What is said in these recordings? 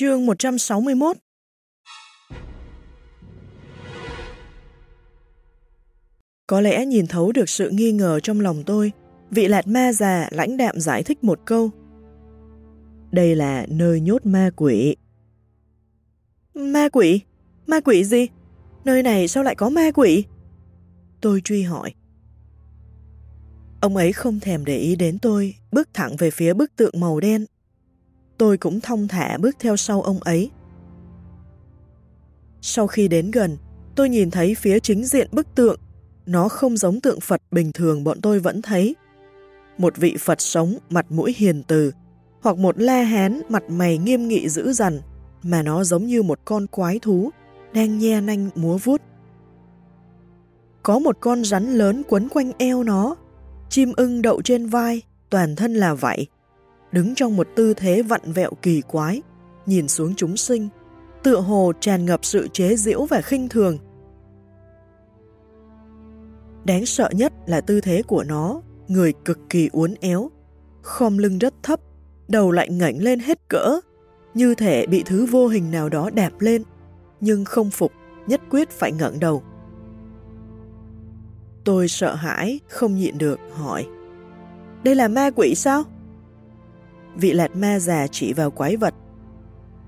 Chương 161 Có lẽ nhìn thấu được sự nghi ngờ trong lòng tôi, vị lạt ma già lãnh đạm giải thích một câu. Đây là nơi nhốt ma quỷ. Ma quỷ? Ma quỷ gì? Nơi này sao lại có ma quỷ? Tôi truy hỏi. Ông ấy không thèm để ý đến tôi, bước thẳng về phía bức tượng màu đen. Tôi cũng thông thả bước theo sau ông ấy. Sau khi đến gần, tôi nhìn thấy phía chính diện bức tượng. Nó không giống tượng Phật bình thường bọn tôi vẫn thấy. Một vị Phật sống mặt mũi hiền từ, hoặc một la hán mặt mày nghiêm nghị dữ dằn, mà nó giống như một con quái thú đang nhe nanh múa vuốt. Có một con rắn lớn quấn quanh eo nó, chim ưng đậu trên vai, toàn thân là vậy, đứng trong một tư thế vặn vẹo kỳ quái, nhìn xuống chúng sinh, tựa hồ tràn ngập sự chế giễu và khinh thường. Đáng sợ nhất là tư thế của nó, người cực kỳ uốn éo, khom lưng rất thấp, đầu lại ngẩng lên hết cỡ, như thể bị thứ vô hình nào đó đạp lên, nhưng không phục, nhất quyết phải ngẩng đầu. Tôi sợ hãi, không nhịn được, hỏi. Đây là ma quỷ sao? Vị lạt ma già chỉ vào quái vật.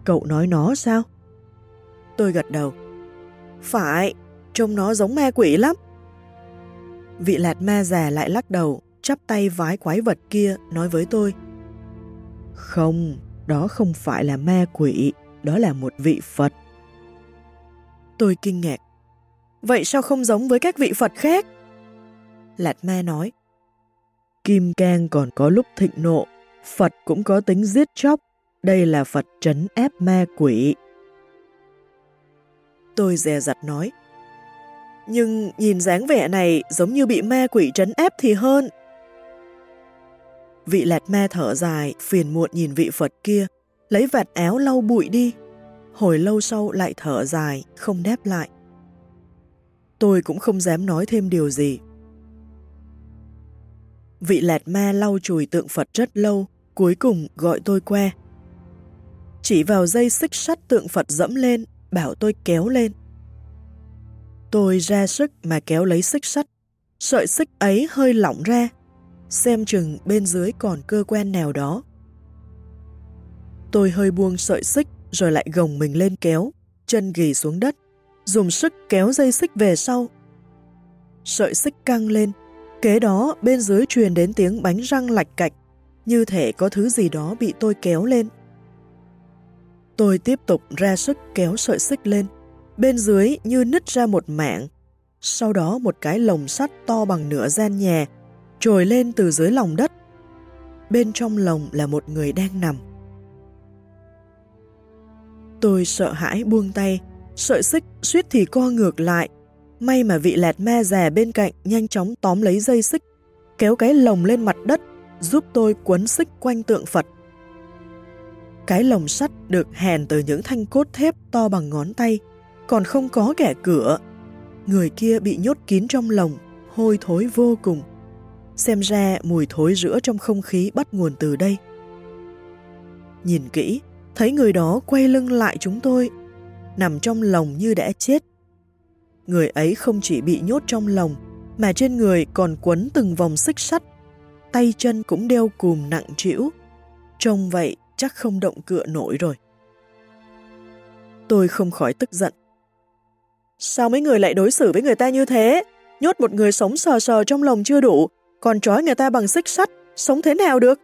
Cậu nói nó sao? Tôi gật đầu. Phải, trông nó giống ma quỷ lắm. Vị lạt ma già lại lắc đầu, chắp tay vái quái vật kia, nói với tôi. Không, đó không phải là ma quỷ, đó là một vị Phật. Tôi kinh ngạc. Vậy sao không giống với các vị Phật khác? Lạt ma nói. Kim Cang còn có lúc thịnh nộ, Phật cũng có tính giết chóc, đây là Phật trấn ép ma quỷ. Tôi dè dặt nói. Nhưng nhìn dáng vẻ này giống như bị ma quỷ trấn ép thì hơn. Vị lạt ma thở dài, phiền muộn nhìn vị Phật kia, lấy vạt áo lau bụi đi. Hồi lâu sau lại thở dài, không đáp lại. Tôi cũng không dám nói thêm điều gì. Vị lạt ma lau chùi tượng Phật rất lâu, cuối cùng gọi tôi qua. Chỉ vào dây xích sắt tượng Phật dẫm lên, bảo tôi kéo lên. Tôi ra sức mà kéo lấy xích sắt, sợi xích ấy hơi lỏng ra, xem chừng bên dưới còn cơ quan nào đó. Tôi hơi buông sợi xích rồi lại gồng mình lên kéo, chân ghì xuống đất, dùng sức kéo dây xích về sau. Sợi xích căng lên, kế đó bên dưới truyền đến tiếng bánh răng lạch cạch, như thể có thứ gì đó bị tôi kéo lên. Tôi tiếp tục ra sức kéo sợi xích lên, bên dưới như nứt ra một mảng. Sau đó một cái lồng sắt to bằng nửa gian nhà trồi lên từ dưới lòng đất. Bên trong lồng là một người đang nằm. Tôi sợ hãi buông tay, sợi xích suýt thì co ngược lại. May mà vị lẹt me rè bên cạnh nhanh chóng tóm lấy dây xích, kéo cái lồng lên mặt đất, giúp tôi quấn xích quanh tượng Phật. Cái lồng sắt được hèn từ những thanh cốt thép to bằng ngón tay, còn không có kẻ cửa. Người kia bị nhốt kín trong lồng, hôi thối vô cùng. Xem ra mùi thối rữa trong không khí bắt nguồn từ đây. Nhìn kỹ, thấy người đó quay lưng lại chúng tôi, nằm trong lồng như đã chết. Người ấy không chỉ bị nhốt trong lồng, mà trên người còn quấn từng vòng xích sắt, tay chân cũng đeo cùm nặng trĩu. Trông vậy chắc không động cựa nổi rồi. Tôi không khỏi tức giận. Sao mấy người lại đối xử với người ta như thế? Nhốt một người sống sờ sờ trong lồng chưa đủ, còn trói người ta bằng xích sắt, sống thế nào được?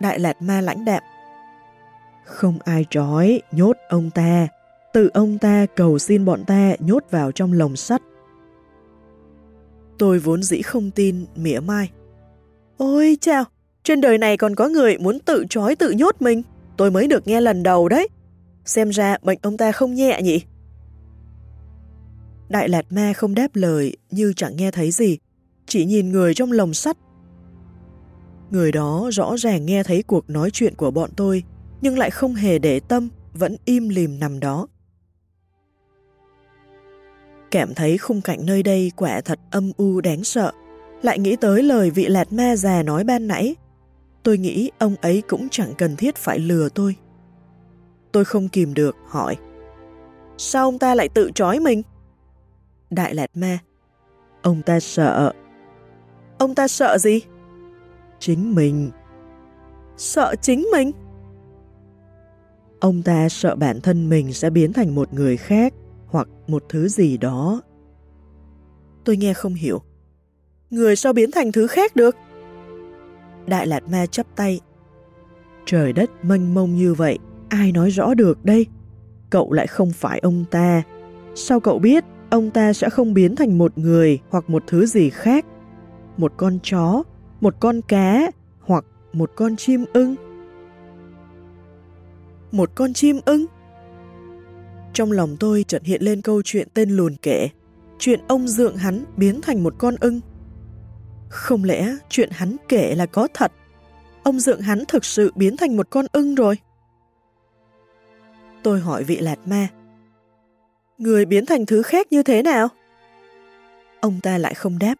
Đại Lạt Ma lãnh đạm. Không ai trói, nhốt ông ta. Tự ông ta cầu xin bọn ta nhốt vào trong lồng sắt. Tôi vốn dĩ không tin, mỉa mai. Ôi chào, trên đời này còn có người muốn tự trói tự nhốt mình. Tôi mới được nghe lần đầu đấy. Xem ra bệnh ông ta không nhẹ nhỉ? Đại Lạt Ma không đáp lời như chẳng nghe thấy gì, chỉ nhìn người trong lồng sắt. Người đó rõ ràng nghe thấy cuộc nói chuyện của bọn tôi, nhưng lại không hề để tâm, vẫn im lìm nằm đó. Cảm thấy khung cảnh nơi đây quả thật âm u đáng sợ, lại nghĩ tới lời vị lạt ma già nói ban nãy. Tôi nghĩ ông ấy cũng chẳng cần thiết phải lừa tôi. Tôi không kìm được, hỏi. Sao ông ta lại tự trói mình? Đại Lạt Ma. Ông ta sợ. Ông ta sợ gì? Chính mình. Sợ chính mình? Ông ta sợ bản thân mình sẽ biến thành một người khác một thứ gì đó. Tôi nghe không hiểu. Người sao biến thành thứ khác được? Đại Lạt Ma chắp tay. Trời đất mênh mông như vậy, ai nói rõ được đây? Cậu lại không phải ông ta. Sao cậu biết ông ta sẽ không biến thành một người hoặc một thứ gì khác? Một con chó, một con cá hoặc một con chim ưng? Một con chim ưng? Trong lòng tôi chợt hiện lên câu chuyện tên lùn kể, chuyện ông dượng hắn biến thành một con ưng. Không lẽ chuyện hắn kể là có thật? Ông dượng hắn thực sự biến thành một con ưng rồi? Tôi hỏi vị lạt ma. Người biến thành thứ khác như thế nào? Ông ta lại không đáp.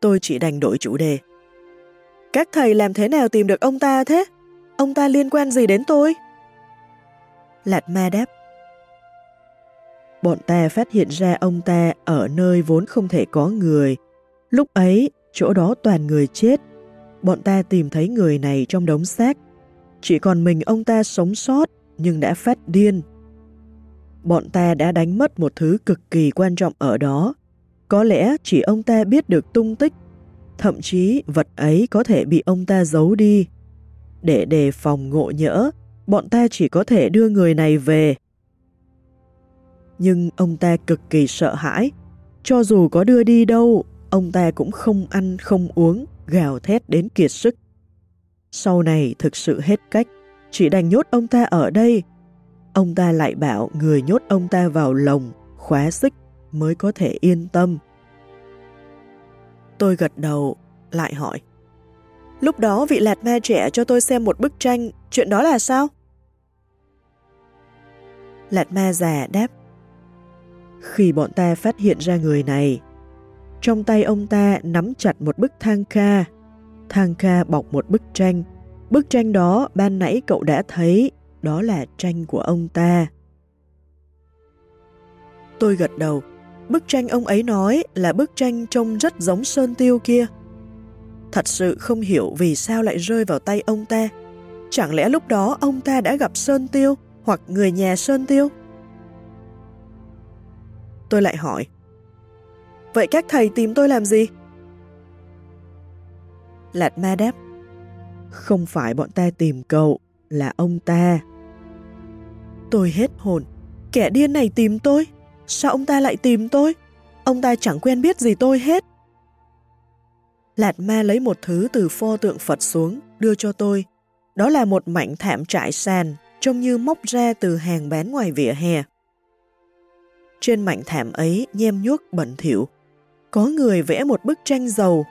Tôi chỉ đành đổi chủ đề. Các thầy làm thế nào tìm được ông ta thế? Ông ta liên quan gì đến tôi? Lạt ma đáp. Bọn ta phát hiện ra ông ta ở nơi vốn không thể có người. Lúc ấy, chỗ đó toàn người chết. Bọn ta tìm thấy người này trong đống xác. Chỉ còn mình ông ta sống sót nhưng đã phát điên. Bọn ta đã đánh mất một thứ cực kỳ quan trọng ở đó. Có lẽ chỉ ông ta biết được tung tích, thậm chí vật ấy có thể bị ông ta giấu đi. Để đề phòng ngộ nhỡ, bọn ta chỉ có thể đưa người này về. Nhưng ông ta cực kỳ sợ hãi, cho dù có đưa đi đâu, ông ta cũng không ăn không uống, gào thét đến kiệt sức. Sau này thực sự hết cách, chỉ đành nhốt ông ta ở đây. Ông ta lại bảo người nhốt ông ta vào lồng, khóa xích mới có thể yên tâm. Tôi gật đầu, lại hỏi. Lúc đó vị lạt ma trẻ cho tôi xem một bức tranh, chuyện đó là sao? Lạt ma già đáp. Khi bọn ta phát hiện ra người này, trong tay ông ta nắm chặt một bức thang ca. Thang ca bọc một bức tranh. Bức tranh đó ban nãy cậu đã thấy, đó là tranh của ông ta. Tôi gật đầu. Bức tranh ông ấy nói là bức tranh trông rất giống Sơn Tiêu kia. Thật sự không hiểu vì sao lại rơi vào tay ông ta. Chẳng lẽ lúc đó ông ta đã gặp Sơn Tiêu hoặc người nhà Sơn Tiêu? Tôi lại hỏi. Vậy các thầy tìm tôi làm gì? Lạt ma đáp. Không phải bọn ta tìm cậu, là ông ta. Tôi hết hồn. Kẻ điên này tìm tôi? Sao ông ta lại tìm tôi? Ông ta chẳng quen biết gì tôi hết. Lạt ma lấy một thứ từ pho tượng Phật xuống, đưa cho tôi. Đó là một mảnh thảm trải sàn, trông như móc ra từ hàng bán ngoài vỉa hè. Trên mảnh thảm ấy nhem nhuốc bẩn thỉu. Có người vẽ một bức tranh dầu.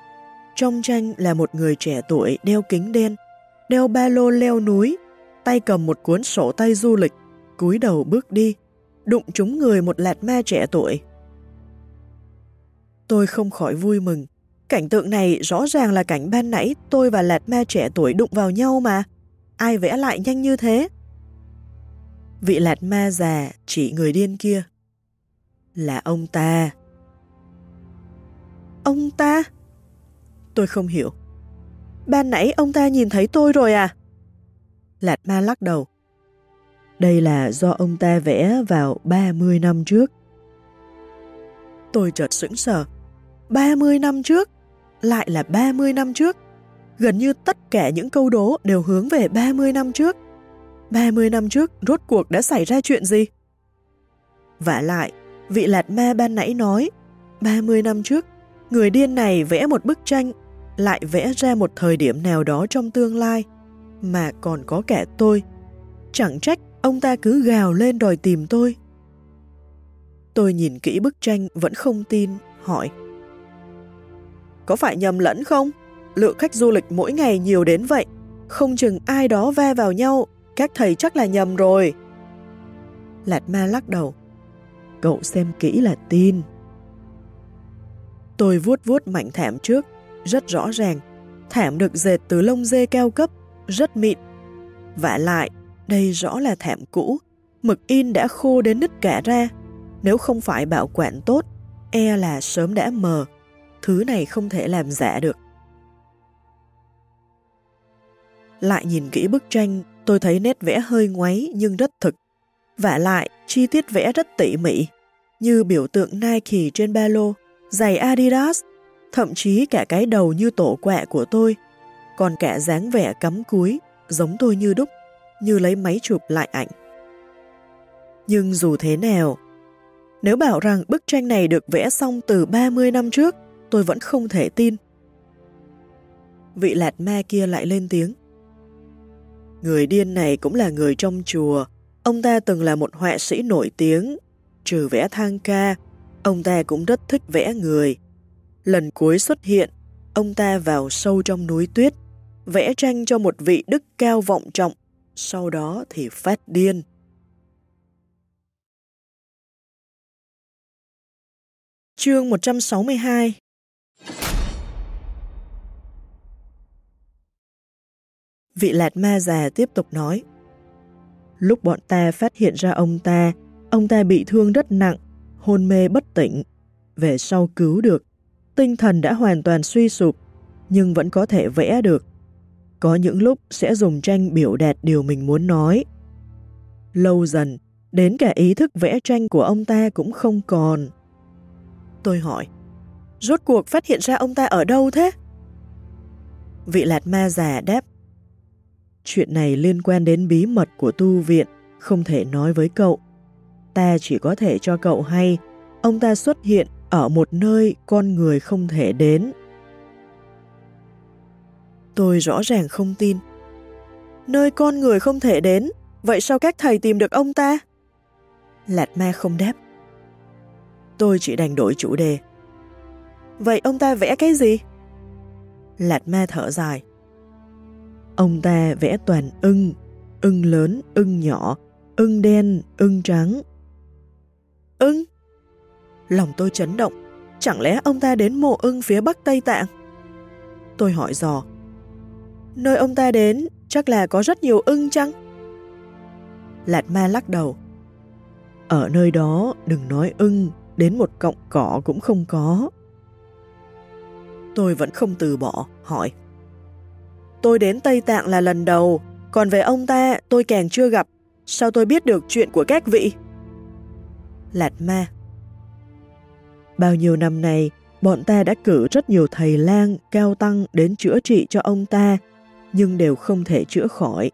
Trong tranh là một người trẻ tuổi đeo kính đen, đeo ba lô leo núi, tay cầm một cuốn sổ tay du lịch, cúi đầu bước đi, đụng trúng người một lạt ma trẻ tuổi. Tôi không khỏi vui mừng. Cảnh tượng này rõ ràng là cảnh ban nãy tôi và lạt ma trẻ tuổi đụng vào nhau mà. Ai vẽ lại nhanh như thế? Vị lạt ma già chỉ người điên kia là ông ta. Ông ta? Tôi không hiểu. Ban nãy ông ta nhìn thấy tôi rồi à? Lạt ma lắc đầu. Đây là do ông ta vẽ vào 30 năm trước. Tôi chợt sững sờ. 30 năm trước? Lại là 30 năm trước? Gần như tất cả những câu đố đều hướng về 30 năm trước. 30 năm trước rốt cuộc đã xảy ra chuyện gì? Và lại, vị lạt ma ban nãy nói, 30 năm trước, người điên này vẽ một bức tranh, lại vẽ ra một thời điểm nào đó trong tương lai, mà còn có cả tôi. Chẳng trách ông ta cứ gào lên đòi tìm tôi. Tôi nhìn kỹ bức tranh vẫn không tin, hỏi. Có phải nhầm lẫn không? Lượng khách du lịch mỗi ngày nhiều đến vậy, không chừng ai đó ve vào nhau, các thầy chắc là nhầm rồi. Lạt ma lắc đầu cậu xem kỹ là tin. Tôi vuốt vuốt mảnh thảm trước, rất rõ ràng, thảm được dệt từ lông dê cao cấp, rất mịn. Vả lại, Đây rõ là thảm cũ, mực in đã khô đến nứt cả ra. Nếu không phải bảo quản tốt, e là sớm đã mờ. Thứ này không thể làm giả được. Lại nhìn kỹ bức tranh, tôi thấy nét vẽ hơi ngoáy nhưng rất thực. Vả lại, chi tiết vẽ rất tỉ mỉ, như biểu tượng Nike trên ba lô, giày Adidas, thậm chí cả cái đầu như tổ quẹ của tôi, còn cả dáng vẻ cắm cúi, giống tôi như đúc, như lấy máy chụp lại ảnh. Nhưng dù thế nào, nếu bảo rằng bức tranh này được vẽ xong từ 30 năm trước, tôi vẫn không thể tin. Vị lạt ma kia lại lên tiếng. Người điên này cũng là người trong chùa. Ông ta từng là một họa sĩ nổi tiếng. Trừ vẽ thang ca, ông ta cũng rất thích vẽ người. Lần cuối xuất hiện, ông ta vào sâu trong núi tuyết, vẽ tranh cho một vị đức cao vọng trọng, sau đó thì phát điên. Chương 162 Vị lạt ma già tiếp tục nói Lúc bọn ta phát hiện ra ông ta, ông ta bị thương rất nặng, hôn mê bất tỉnh. Về sau cứu được, tinh thần đã hoàn toàn suy sụp, nhưng vẫn có thể vẽ được. Có những lúc sẽ dùng tranh biểu đạt điều mình muốn nói. Lâu dần, đến cả ý thức vẽ tranh của ông ta cũng không còn. Tôi hỏi, rốt cuộc phát hiện ra ông ta ở đâu thế? Vị lạt ma già đáp, chuyện này liên quan đến bí mật của tu viện, không thể nói với cậu. Ta chỉ có thể cho cậu hay, ông ta xuất hiện ở một nơi con người không thể đến. Tôi rõ ràng không tin. Nơi con người không thể đến, vậy sao các thầy tìm được ông ta? Lạt ma không đáp. Tôi chỉ đành đổi chủ đề. Vậy ông ta vẽ cái gì? Lạt ma thở dài. Ông ta vẽ toàn ưng, ưng lớn, ưng nhỏ, ưng đen, ưng trắng. Ưng? Lòng tôi chấn động, chẳng lẽ ông ta đến mộ ưng phía bắc Tây Tạng? Tôi hỏi dò, nơi ông ta đến chắc là có rất nhiều ưng chăng? Lạt ma lắc đầu. Ở nơi đó đừng nói ưng, đến một cọng cỏ cũng không có. Tôi vẫn không từ bỏ, hỏi. Tôi đến Tây Tạng là lần đầu, còn về ông ta tôi càng chưa gặp. Sao tôi biết được chuyện của các vị? Lạt ma Bao nhiêu năm nay, bọn ta đã cử rất nhiều thầy lang, cao tăng đến chữa trị cho ông ta, nhưng đều không thể chữa khỏi.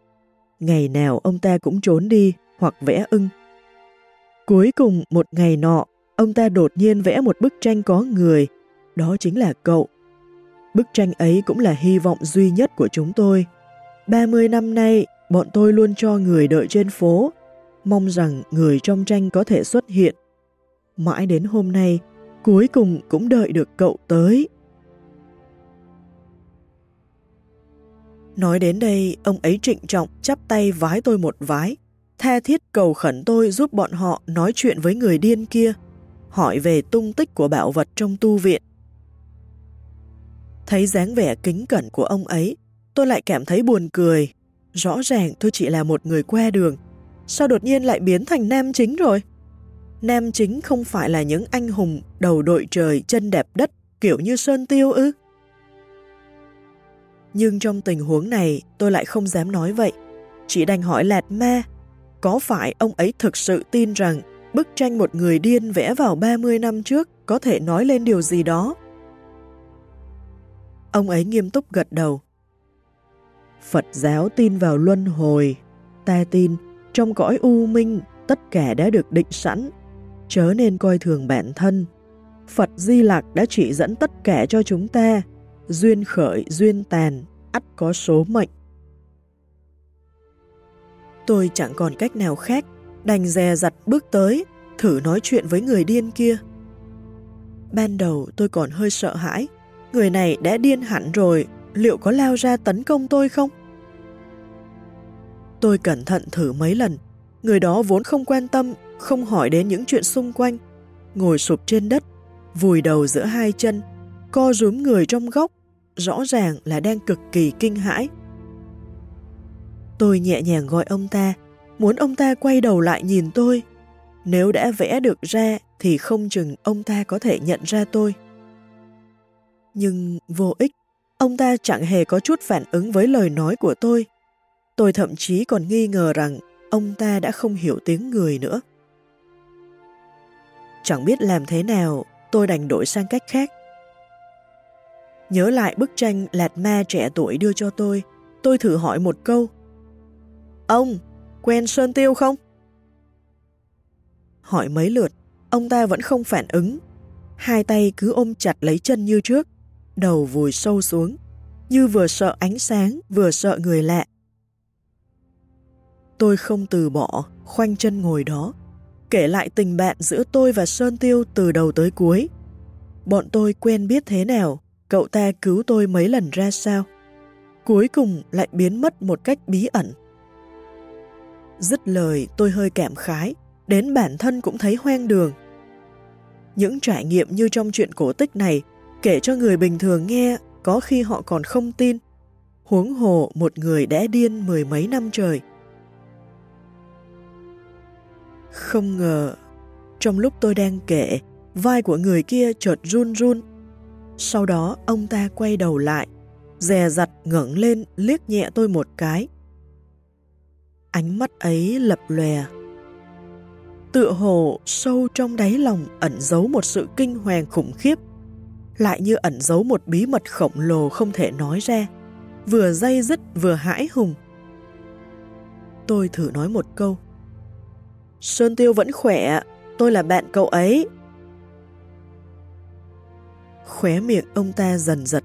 Ngày nào ông ta cũng trốn đi hoặc vẽ ưng. Cuối cùng một ngày nọ, ông ta đột nhiên vẽ một bức tranh có người, đó chính là cậu. Bức tranh ấy cũng là hy vọng duy nhất của chúng tôi. 30 năm nay, bọn tôi luôn cho người đợi trên phố, mong rằng người trong tranh có thể xuất hiện. Mãi đến hôm nay, cuối cùng cũng đợi được cậu tới. Nói đến đây, ông ấy trịnh trọng chắp tay vái tôi một vái, tha thiết cầu khẩn tôi giúp bọn họ nói chuyện với người điên kia, hỏi về tung tích của bảo vật trong tu viện. Thấy dáng vẻ kính cẩn của ông ấy, tôi lại cảm thấy buồn cười. Rõ ràng tôi chỉ là một người qua đường, sao đột nhiên lại biến thành nam chính rồi? Nam chính không phải là những anh hùng đầu đội trời chân đẹp đất kiểu như Sơn Tiêu ư? Nhưng trong tình huống này tôi lại không dám nói vậy. Chỉ đành hỏi Lạt Ma, có phải ông ấy thực sự tin rằng bức tranh một người điên vẽ vào 30 năm trước có thể nói lên điều gì đó? Ông ấy nghiêm túc gật đầu. Phật giáo tin vào luân hồi, ta tin trong cõi u minh tất cả đã được định sẵn, chớ nên coi thường bản thân. Phật Di Lạc đã chỉ dẫn tất cả cho chúng ta, duyên khởi, duyên tàn, ắt có số mệnh. Tôi chẳng còn cách nào khác, đành dè dặt bước tới, thử nói chuyện với người điên kia. Ban đầu tôi còn hơi sợ hãi, người này đã điên hẳn rồi, liệu có lao ra tấn công tôi không? Tôi cẩn thận thử mấy lần, người đó vốn không quan tâm, không hỏi đến những chuyện xung quanh, ngồi sụp trên đất, vùi đầu giữa hai chân, co rúm người trong góc, rõ ràng là đang cực kỳ kinh hãi. Tôi nhẹ nhàng gọi ông ta, muốn ông ta quay đầu lại nhìn tôi. Nếu đã vẽ được ra thì không chừng ông ta có thể nhận ra tôi. Nhưng vô ích, ông ta chẳng hề có chút phản ứng với lời nói của tôi. Tôi thậm chí còn nghi ngờ rằng ông ta đã không hiểu tiếng người nữa. Chẳng biết làm thế nào, tôi đành đổi sang cách khác. Nhớ lại bức tranh Lạt Ma trẻ tuổi đưa cho tôi, tôi thử hỏi một câu. Ông, quen Sơn Tiêu không? Hỏi mấy lượt, ông ta vẫn không phản ứng. Hai tay cứ ôm chặt lấy chân như trước, đầu vùi sâu xuống, như vừa sợ ánh sáng, vừa sợ người lạ. Tôi không từ bỏ, khoanh chân ngồi đó, kể lại tình bạn giữa tôi và Sơn Tiêu từ đầu tới cuối. Bọn tôi quen biết thế nào, cậu ta cứu tôi mấy lần ra sao. Cuối cùng lại biến mất một cách bí ẩn. Dứt lời tôi hơi cảm khái, đến bản thân cũng thấy hoang đường. Những trải nghiệm như trong chuyện cổ tích này, kể cho người bình thường nghe, có khi họ còn không tin. Huống hồ một người đã điên mười mấy năm trời. Không ngờ, trong lúc tôi đang kể, vai của người kia chợt run run. Sau đó ông ta quay đầu lại, dè dặt ngẩng lên liếc nhẹ tôi một cái. Ánh mắt ấy lập lòe. Tựa hồ sâu trong đáy lòng ẩn giấu một sự kinh hoàng khủng khiếp, lại như ẩn giấu một bí mật khổng lồ không thể nói ra, vừa dây dứt vừa hãi hùng. Tôi thử nói một câu. Sơn Tiêu vẫn khỏe, tôi là bạn cậu ấy. Khóe miệng ông ta dần giật.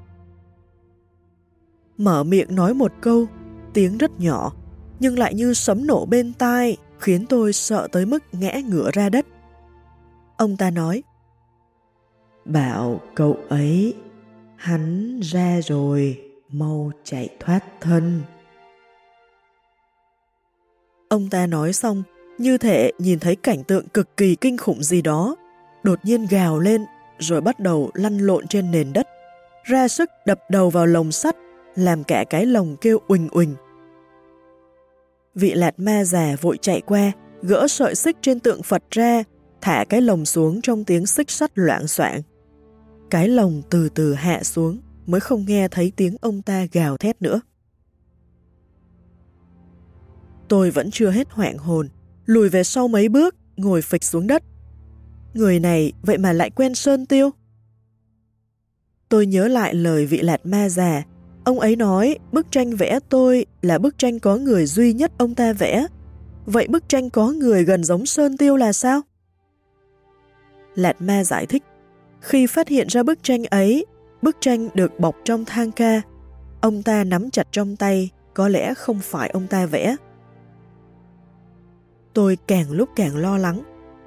Mở miệng nói một câu, tiếng rất nhỏ, nhưng lại như sấm nổ bên tai, khiến tôi sợ tới mức ngã ngửa ra đất. Ông ta nói, Bảo cậu ấy, hắn ra rồi, mau chạy thoát thân. Ông ta nói xong, như thể nhìn thấy cảnh tượng cực kỳ kinh khủng gì đó, đột nhiên gào lên rồi bắt đầu lăn lộn trên nền đất, ra sức đập đầu vào lồng sắt, làm cả cái lồng kêu uỳnh uỳnh. Vị lạt ma già vội chạy qua, gỡ sợi xích trên tượng Phật ra, thả cái lồng xuống trong tiếng xích sắt loạn soạn. Cái lồng từ từ hạ xuống, mới không nghe thấy tiếng ông ta gào thét nữa. Tôi vẫn chưa hết hoảng hồn, lùi về sau mấy bước, ngồi phịch xuống đất. Người này vậy mà lại quen Sơn Tiêu. Tôi nhớ lại lời vị lạt ma già, ông ấy nói bức tranh vẽ tôi là bức tranh có người duy nhất ông ta vẽ. Vậy bức tranh có người gần giống Sơn Tiêu là sao? Lạt ma giải thích, khi phát hiện ra bức tranh ấy, bức tranh được bọc trong thang ca, ông ta nắm chặt trong tay, có lẽ không phải ông ta vẽ. Tôi càng lúc càng lo lắng.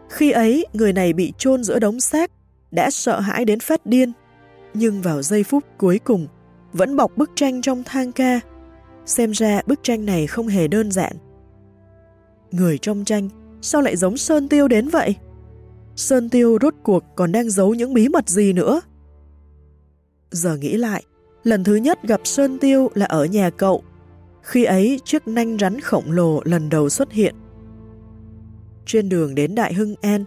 Khi ấy, người này bị chôn giữa đống xác, đã sợ hãi đến phát điên. Nhưng vào giây phút cuối cùng, vẫn bọc bức tranh trong thang ca. Xem ra bức tranh này không hề đơn giản. Người trong tranh, sao lại giống Sơn Tiêu đến vậy? Sơn Tiêu rốt cuộc còn đang giấu những bí mật gì nữa? Giờ nghĩ lại, lần thứ nhất gặp Sơn Tiêu là ở nhà cậu. Khi ấy, chiếc nanh rắn khổng lồ lần đầu xuất hiện. Trên đường đến Đại Hưng An,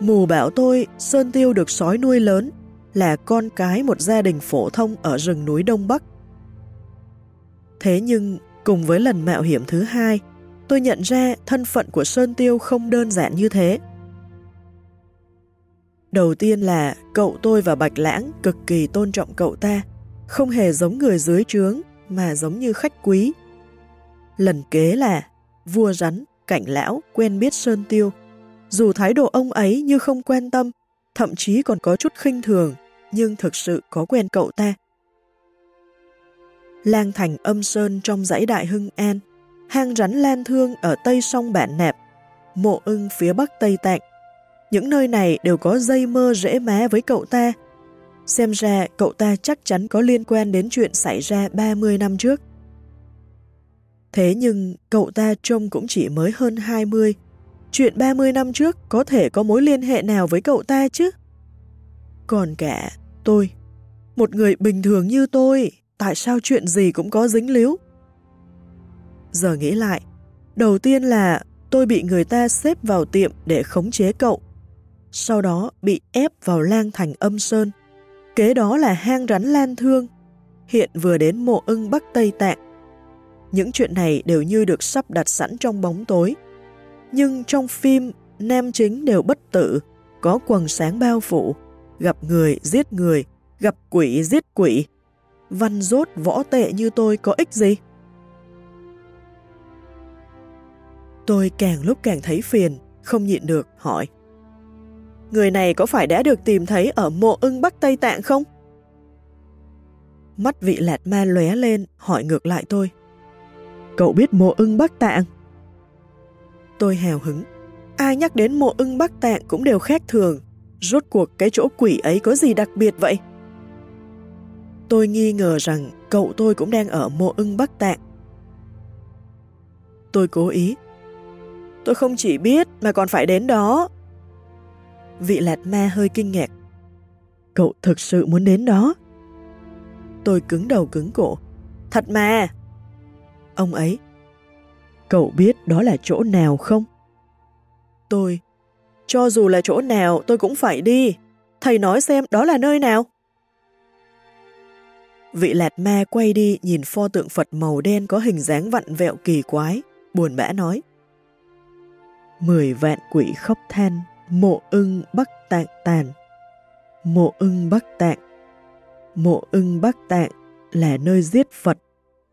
mù bảo tôi Sơn Tiêu được sói nuôi lớn, là con cái một gia đình phổ thông ở rừng núi Đông Bắc. Thế nhưng, cùng với lần mạo hiểm thứ hai, tôi nhận ra thân phận của Sơn Tiêu không đơn giản như thế. Đầu tiên là cậu tôi và Bạch Lãng cực kỳ tôn trọng cậu ta, không hề giống người dưới trướng mà giống như khách quý. Lần kế là vua rắn cảnh lão quen biết Sơn Tiêu. Dù thái độ ông ấy như không quan tâm, thậm chí còn có chút khinh thường, nhưng thực sự có quen cậu ta. Lang thành âm sơn trong dãy đại hưng an, hang rắn lan thương ở tây sông Bản Nẹp, mộ ưng phía bắc Tây Tạng. Những nơi này đều có dây mơ rễ má với cậu ta. Xem ra cậu ta chắc chắn có liên quan đến chuyện xảy ra 30 năm trước. Thế nhưng cậu ta trông cũng chỉ mới hơn 20. Chuyện 30 năm trước có thể có mối liên hệ nào với cậu ta chứ? Còn cả tôi, một người bình thường như tôi, tại sao chuyện gì cũng có dính líu? Giờ nghĩ lại, đầu tiên là tôi bị người ta xếp vào tiệm để khống chế cậu. Sau đó bị ép vào lang thành âm sơn. Kế đó là hang rắn lan thương. Hiện vừa đến mộ ưng Bắc Tây Tạng. Những chuyện này đều như được sắp đặt sẵn trong bóng tối. Nhưng trong phim, nam chính đều bất tử, có quần sáng bao phủ, gặp người giết người, gặp quỷ giết quỷ. Văn rốt võ tệ như tôi có ích gì? Tôi càng lúc càng thấy phiền, không nhịn được, hỏi. Người này có phải đã được tìm thấy ở mộ ưng Bắc Tây Tạng không? Mắt vị lạt ma lóe lên, hỏi ngược lại tôi. Cậu biết mộ ưng Bắc Tạng? Tôi hào hứng. Ai nhắc đến mộ ưng Bắc Tạng cũng đều khác thường. Rốt cuộc cái chỗ quỷ ấy có gì đặc biệt vậy? Tôi nghi ngờ rằng cậu tôi cũng đang ở mộ ưng Bắc Tạng. Tôi cố ý. Tôi không chỉ biết mà còn phải đến đó. Vị lạt ma hơi kinh ngạc. Cậu thực sự muốn đến đó? Tôi cứng đầu cứng cổ. Thật mà! Ông ấy. Cậu biết đó là chỗ nào không? Tôi. Cho dù là chỗ nào tôi cũng phải đi. Thầy nói xem đó là nơi nào? Vị lạt ma quay đi nhìn pho tượng Phật màu đen có hình dáng vặn vẹo kỳ quái, buồn bã nói. Mười vạn quỷ khóc than, mộ ưng bắc tạng tàn. Mộ ưng bắc tạng Mộ ưng bắc tạng là nơi giết Phật.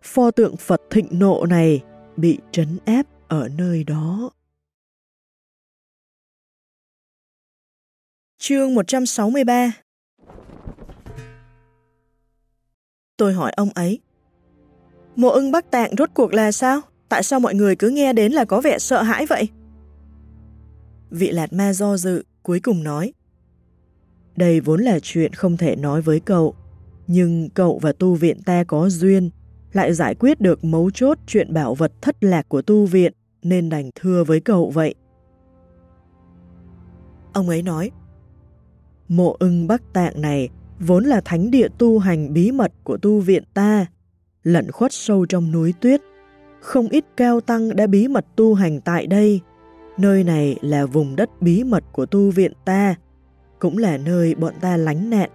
Pho tượng Phật thịnh nộ này bị trấn áp ở nơi đó. Chương 163 Tôi hỏi ông ấy. Mộ ưng Bắc Tạng rốt cuộc là sao? Tại sao mọi người cứ nghe đến là có vẻ sợ hãi vậy? Vị Lạt Ma do dự, cuối cùng nói. Đây vốn là chuyện không thể nói với cậu, nhưng cậu và tu viện ta có duyên, lại giải quyết được mấu chốt chuyện bảo vật thất lạc của tu viện, nên đành thưa với cậu vậy. Ông ấy nói, mộ ưng Bắc Tạng này vốn là thánh địa tu hành bí mật của tu viện ta, lẩn khuất sâu trong núi tuyết. Không ít cao tăng đã bí mật tu hành tại đây. Nơi này là vùng đất bí mật của tu viện ta, cũng là nơi bọn ta lánh nạn.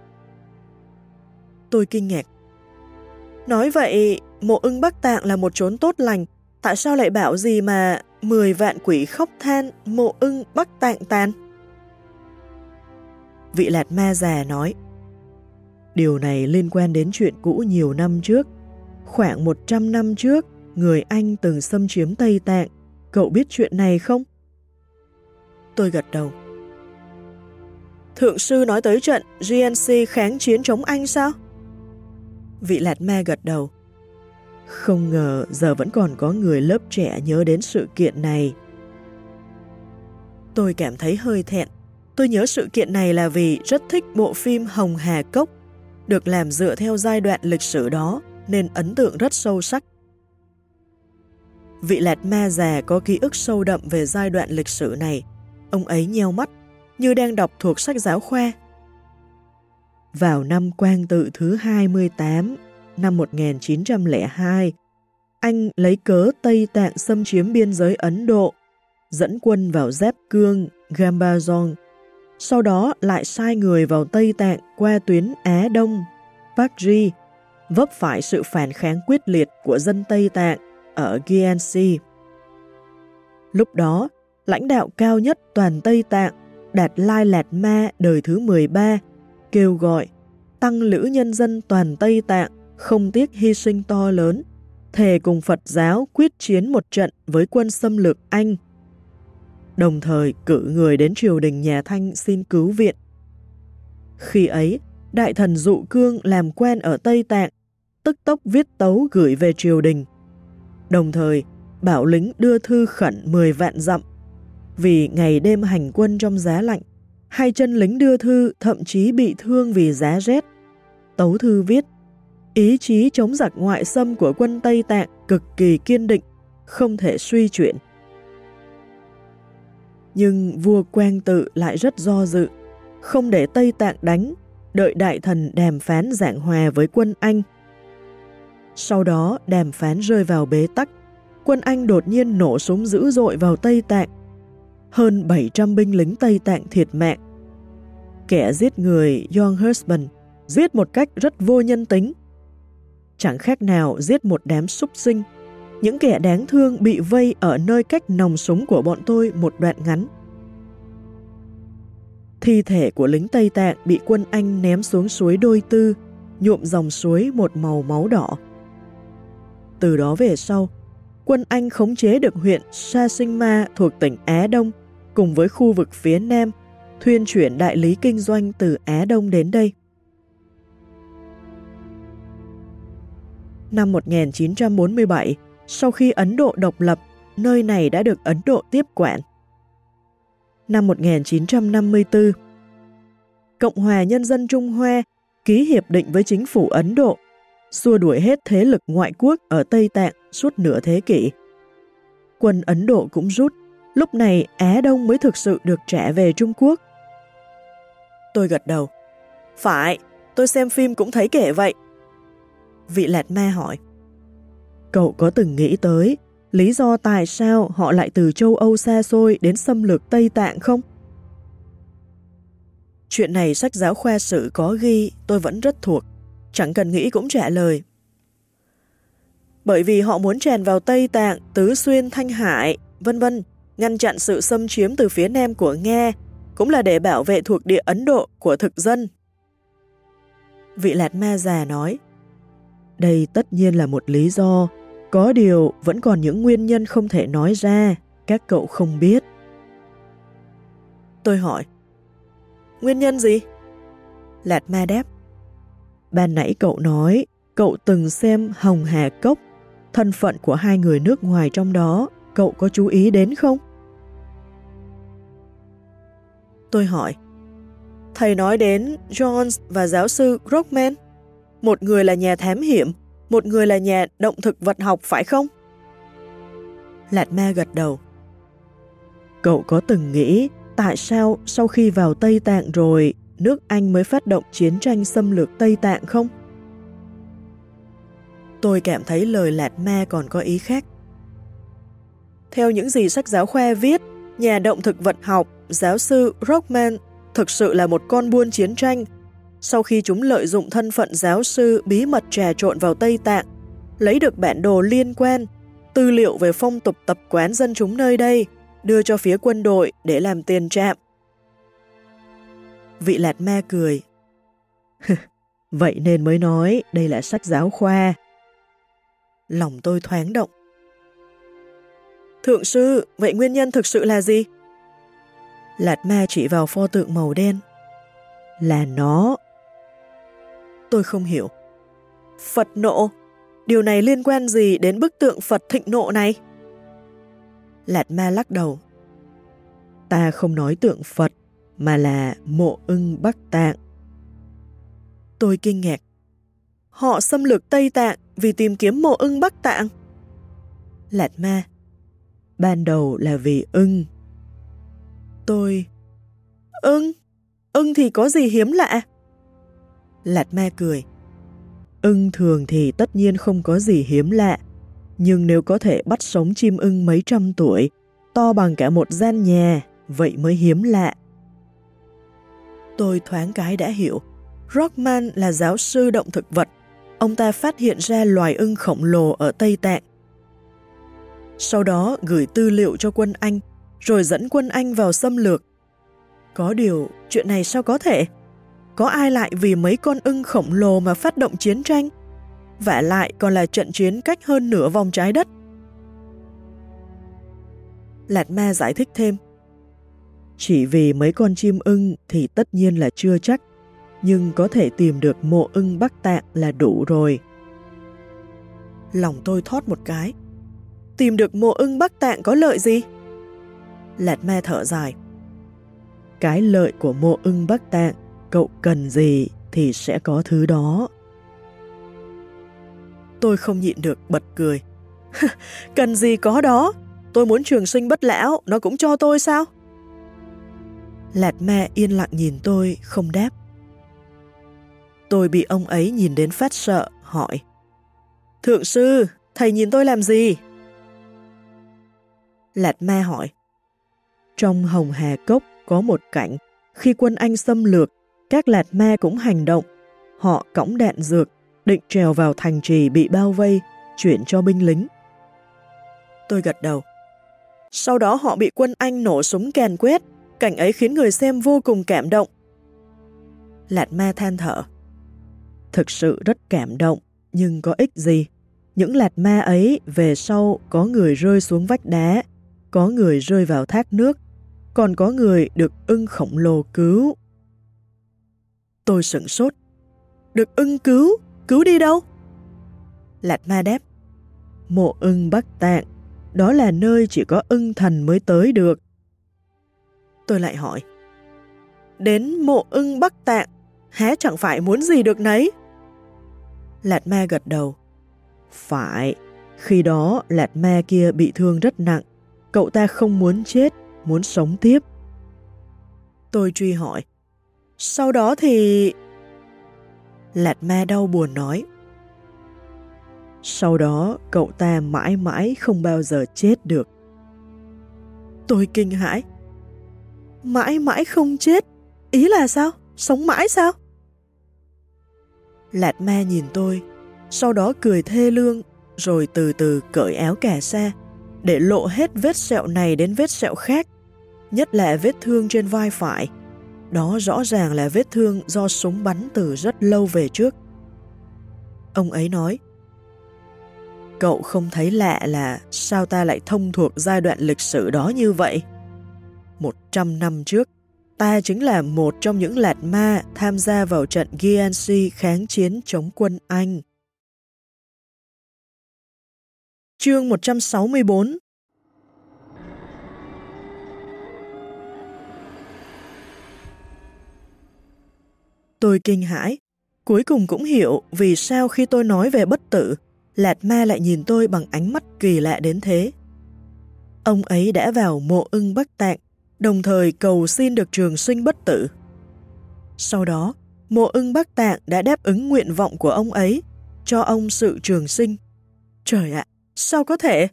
Tôi kinh ngạc. Nói vậy, mộ ưng Bắc Tạng là một chốn tốt lành, tại sao lại bảo gì mà 10 vạn quỷ khóc than mộ ưng Bắc Tạng tàn? Vị lạt ma già nói, Điều này liên quan đến chuyện cũ nhiều năm trước. Khoảng 100 năm trước, người Anh từng xâm chiếm Tây Tạng. Cậu biết chuyện này không? Tôi gật đầu. Thượng sư nói tới trận GNC kháng chiến chống Anh sao? Vị lạt me gật đầu. Không ngờ giờ vẫn còn có người lớp trẻ nhớ đến sự kiện này. Tôi cảm thấy hơi thẹn. Tôi nhớ sự kiện này là vì rất thích bộ phim Hồng Hà Cốc, được làm dựa theo giai đoạn lịch sử đó, nên ấn tượng rất sâu sắc. Vị lạt ma già có ký ức sâu đậm về giai đoạn lịch sử này. Ông ấy nheo mắt, như đang đọc thuộc sách giáo khoa. Vào năm quan tự thứ 28, năm 1902, anh lấy cớ Tây Tạng xâm chiếm biên giới Ấn Độ, dẫn quân vào dép Cương, Gambazon sau đó lại sai người vào Tây Tạng qua tuyến Á Đông, Pakri, vấp phải sự phản kháng quyết liệt của dân Tây Tạng ở Gyansi. Lúc đó, lãnh đạo cao nhất toàn Tây Tạng, Đạt Lai Lạt Ma đời thứ 13, kêu gọi tăng lữ nhân dân toàn Tây Tạng không tiếc hy sinh to lớn, thề cùng Phật giáo quyết chiến một trận với quân xâm lược Anh đồng thời cử người đến triều đình nhà Thanh xin cứu viện. Khi ấy, đại thần Dụ Cương làm quen ở Tây Tạng, tức tốc viết tấu gửi về triều đình. Đồng thời, bảo lính đưa thư khẩn 10 vạn dặm, vì ngày đêm hành quân trong giá lạnh, hai chân lính đưa thư thậm chí bị thương vì giá rét. Tấu thư viết, ý chí chống giặc ngoại xâm của quân Tây Tạng cực kỳ kiên định, không thể suy chuyển. Nhưng vua Quang Tự lại rất do dự, không để Tây Tạng đánh, đợi đại thần đàm phán giảng hòa với quân Anh. Sau đó đàm phán rơi vào bế tắc, quân Anh đột nhiên nổ súng dữ dội vào Tây Tạng. Hơn 700 binh lính Tây Tạng thiệt mạng. Kẻ giết người John Husband giết một cách rất vô nhân tính. Chẳng khác nào giết một đám súc sinh. Những kẻ đáng thương bị vây ở nơi cách nòng súng của bọn tôi một đoạn ngắn. Thi thể của lính Tây Tạng bị quân Anh ném xuống suối Đôi Tư, nhuộm dòng suối một màu máu đỏ. Từ đó về sau, quân Anh khống chế được huyện Sa Sinh Ma thuộc tỉnh Á Đông cùng với khu vực phía Nam, thuyên chuyển đại lý kinh doanh từ Á Đông đến đây. Năm 1947, sau khi Ấn Độ độc lập, nơi này đã được Ấn Độ tiếp quản. Năm 1954, Cộng hòa Nhân dân Trung Hoa ký hiệp định với chính phủ Ấn Độ, xua đuổi hết thế lực ngoại quốc ở Tây Tạng suốt nửa thế kỷ. Quân Ấn Độ cũng rút, lúc này Á Đông mới thực sự được trả về Trung Quốc. Tôi gật đầu. Phải, tôi xem phim cũng thấy kể vậy. Vị Lạt Ma hỏi. Cậu có từng nghĩ tới lý do tại sao họ lại từ châu Âu xa xôi đến xâm lược Tây Tạng không? Chuyện này sách giáo khoa sử có ghi, tôi vẫn rất thuộc. Chẳng cần nghĩ cũng trả lời. Bởi vì họ muốn tràn vào Tây Tạng, Tứ Xuyên, Thanh Hải, vân vân, ngăn chặn sự xâm chiếm từ phía nam của Nga, cũng là để bảo vệ thuộc địa Ấn Độ của thực dân. Vị Lạt Ma già nói, đây tất nhiên là một lý do, có điều vẫn còn những nguyên nhân không thể nói ra, các cậu không biết. Tôi hỏi, Nguyên nhân gì? Lạt ma đáp. Ban nãy cậu nói, cậu từng xem Hồng Hà Cốc, thân phận của hai người nước ngoài trong đó, cậu có chú ý đến không? Tôi hỏi, thầy nói đến Jones và giáo sư Grockman, một người là nhà thám hiểm, một người là nhà động thực vật học phải không? Lạt ma gật đầu. Cậu có từng nghĩ tại sao sau khi vào Tây Tạng rồi, nước Anh mới phát động chiến tranh xâm lược Tây Tạng không? Tôi cảm thấy lời Lạt Ma còn có ý khác. Theo những gì sách giáo khoa viết, nhà động thực vật học, giáo sư Rockman thực sự là một con buôn chiến tranh. Sau khi chúng lợi dụng thân phận giáo sư bí mật trà trộn vào Tây Tạng, lấy được bản đồ liên quan, tư liệu về phong tục tập quán dân chúng nơi đây, đưa cho phía quân đội để làm tiền trạm. Vị lạt ma cười. Vậy nên mới nói đây là sách giáo khoa. Lòng tôi thoáng động. Thượng sư, vậy nguyên nhân thực sự là gì? Lạt ma chỉ vào pho tượng màu đen. Là nó. Tôi không hiểu. Phật nộ? Điều này liên quan gì đến bức tượng Phật thịnh nộ này? Lạt ma lắc đầu. Ta không nói tượng Phật, mà là mộ ưng Bắc Tạng. Tôi kinh ngạc. Họ xâm lược Tây Tạng vì tìm kiếm mộ ưng Bắc Tạng. Lạt ma. Ban đầu là vì ưng. Tôi... Ưng? Ưng thì có gì hiếm lạ? Lạt ma cười. Ưng thường thì tất nhiên không có gì hiếm lạ, nhưng nếu có thể bắt sống chim ưng mấy trăm tuổi, to bằng cả một gian nhà, vậy mới hiếm lạ. Tôi thoáng cái đã hiểu, Rockman là giáo sư động thực vật. Ông ta phát hiện ra loài ưng khổng lồ ở Tây Tạng. Sau đó gửi tư liệu cho quân Anh, rồi dẫn quân Anh vào xâm lược. Có điều, chuyện này sao có thể? Có ai lại vì mấy con ưng khổng lồ mà phát động chiến tranh? vả lại còn là trận chiến cách hơn nửa vòng trái đất. Lạt ma giải thích thêm. Chỉ vì mấy con chim ưng thì tất nhiên là chưa chắc, nhưng có thể tìm được mộ ưng Bắc Tạng là đủ rồi. Lòng tôi thót một cái. Tìm được mộ ưng Bắc Tạng có lợi gì? Lạt me thở dài. Cái lợi của mộ ưng Bắc Tạng, cậu cần gì thì sẽ có thứ đó. Tôi không nhịn được bật cười. Cần gì có đó, tôi muốn trường sinh bất lão, nó cũng cho tôi sao? Lạt mẹ yên lặng nhìn tôi, không đáp. Tôi bị ông ấy nhìn đến phát sợ, hỏi. Thượng sư, thầy nhìn tôi làm gì? Lạt ma hỏi. Trong Hồng Hà Cốc có một cảnh, khi quân Anh xâm lược, các lạt ma cũng hành động. Họ cõng đạn dược, định trèo vào thành trì bị bao vây, chuyển cho binh lính. Tôi gật đầu. Sau đó họ bị quân Anh nổ súng kèn quét, cảnh ấy khiến người xem vô cùng cảm động. Lạt ma than thở. Thực sự rất cảm động, nhưng có ích gì? Những lạt ma ấy về sau có người rơi xuống vách đá, có người rơi vào thác nước, còn có người được ưng khổng lồ cứu. Tôi sửng sốt. Được ưng cứu? Cứu đi đâu? Lạt ma đáp. Mộ ưng Bắc Tạng, đó là nơi chỉ có ưng thần mới tới được. Tôi lại hỏi. Đến mộ ưng Bắc Tạng, há chẳng phải muốn gì được nấy? Lạt ma gật đầu. Phải, khi đó lạt ma kia bị thương rất nặng, cậu ta không muốn chết, muốn sống tiếp. Tôi truy hỏi. Sau đó thì... Lạt ma đau buồn nói. Sau đó cậu ta mãi mãi không bao giờ chết được. Tôi kinh hãi. Mãi mãi không chết? Ý là sao? Sống mãi sao? Lạt ma nhìn tôi, sau đó cười thê lương, rồi từ từ cởi áo cà sa, để lộ hết vết sẹo này đến vết sẹo khác, nhất là vết thương trên vai phải. Đó rõ ràng là vết thương do súng bắn từ rất lâu về trước. Ông ấy nói, Cậu không thấy lạ là sao ta lại thông thuộc giai đoạn lịch sử đó như vậy? Một trăm năm trước, ta chính là một trong những lạt ma tham gia vào trận Gianxi kháng chiến chống quân Anh. Chương 164 Tôi kinh hãi, cuối cùng cũng hiểu vì sao khi tôi nói về bất tử, Lạt ma lại nhìn tôi bằng ánh mắt kỳ lạ đến thế. Ông ấy đã vào mộ ưng Bắc Tạng, đồng thời cầu xin được trường sinh bất tử. Sau đó, mộ ưng Bắc Tạng đã đáp ứng nguyện vọng của ông ấy, cho ông sự trường sinh. Trời ạ, sao có thể?